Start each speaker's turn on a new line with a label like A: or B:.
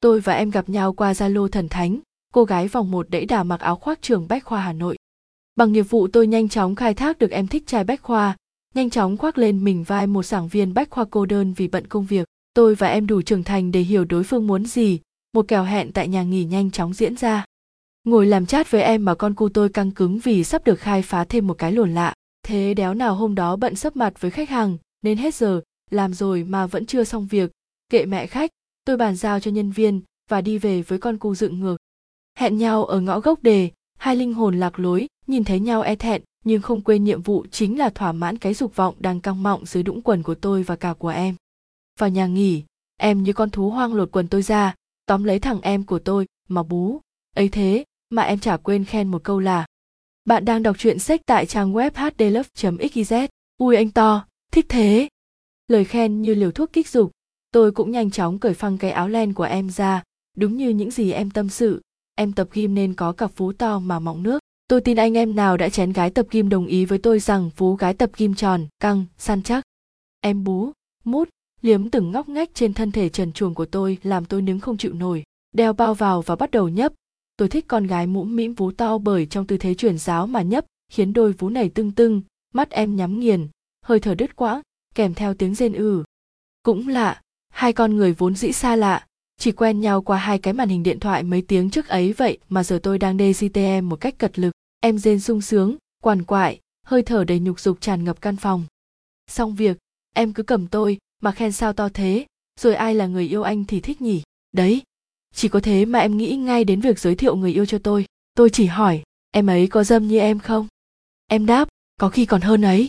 A: tôi và em gặp nhau qua zalo thần thánh, cô gái vòng một đẫy đà mặc áo khoác trường bách khoa hà nội. Bằng nghiệp vụ tôi nhanh chóng khai thác được em thích trai bách khoa, nhanh chóng khoác lên mình vai một giảng viên bách khoa cô đơn vì bận công việc. Tôi và em đủ trưởng thành để hiểu đối phương muốn gì, một kèo hẹn tại nhà nghỉ nhanh chóng diễn ra. Ngồi làm chat với em mà con cu tôi căng cứng vì sắp được khai phá thêm một cái lồn lạ. Thế đéo nào hôm đó bận sấp mặt với khách hàng, nên hết giờ, làm rồi mà vẫn chưa xong việc. Kệ mẹ khách tôi bàn giao cho nhân viên và đi về với con cu dựng ngược. Hẹn nhau ở ngõ gốc đề, hai linh hồn lạc lối, nhìn thấy nhau e thẹn, nhưng không quên nhiệm vụ chính là thỏa mãn cái dục vọng đang căng mọng dưới đũng quần của tôi và cả của em. Vào nhà nghỉ, em như con thú hoang lột quần tôi ra, tóm lấy thằng em của tôi, mà bú, ấy thế mà em chả quên khen một câu là. Bạn đang đọc truyện sách tại trang web hdlove.xyz ui anh to, thích thế. Lời khen như liều thuốc kích dục tôi cũng nhanh chóng cởi phăng cái áo len của em ra, đúng như những gì em tâm sự. Em tập gym nên có cặp vú to mà mọng nước. Tôi tin anh em nào đã chén gái tập gym đồng ý với tôi rằng vú gái tập gym tròn, căng, săn chắc. Em bú, mút, liếm từng ngóc ngách trên thân thể trần truồng của tôi làm tôi nứng không chịu nổi. Đeo bao vào và bắt đầu nhấp. Tôi thích con gái mũm mĩm vú to bởi trong tư thế chuyển giáo mà nhấp, khiến đôi vú này tưng tưng, mắt em nhắm nghiền. Hơi thở đứt quãng, kèm theo tiếng rên ử cũng lạ hai con người vốn dĩ xa lạ, chỉ quen nhau qua hai cái màn hình điện thoại mấy tiếng trước ấy vậy mà giờ tôi đang DJTM một cách cật lực, em rên sung sướng, quằn quại, hơi thở đầy nhục dục tràn ngập căn phòng. Xong việc, em cứ cầm tôi mà khen sao to thế, rồi ai là người yêu anh thì thích nhỉ? Đấy, chỉ có thế mà em nghĩ ngay đến việc giới thiệu người yêu cho tôi. Tôi chỉ hỏi, em ấy có dâm như em không? Em đáp, có khi còn hơn ấy.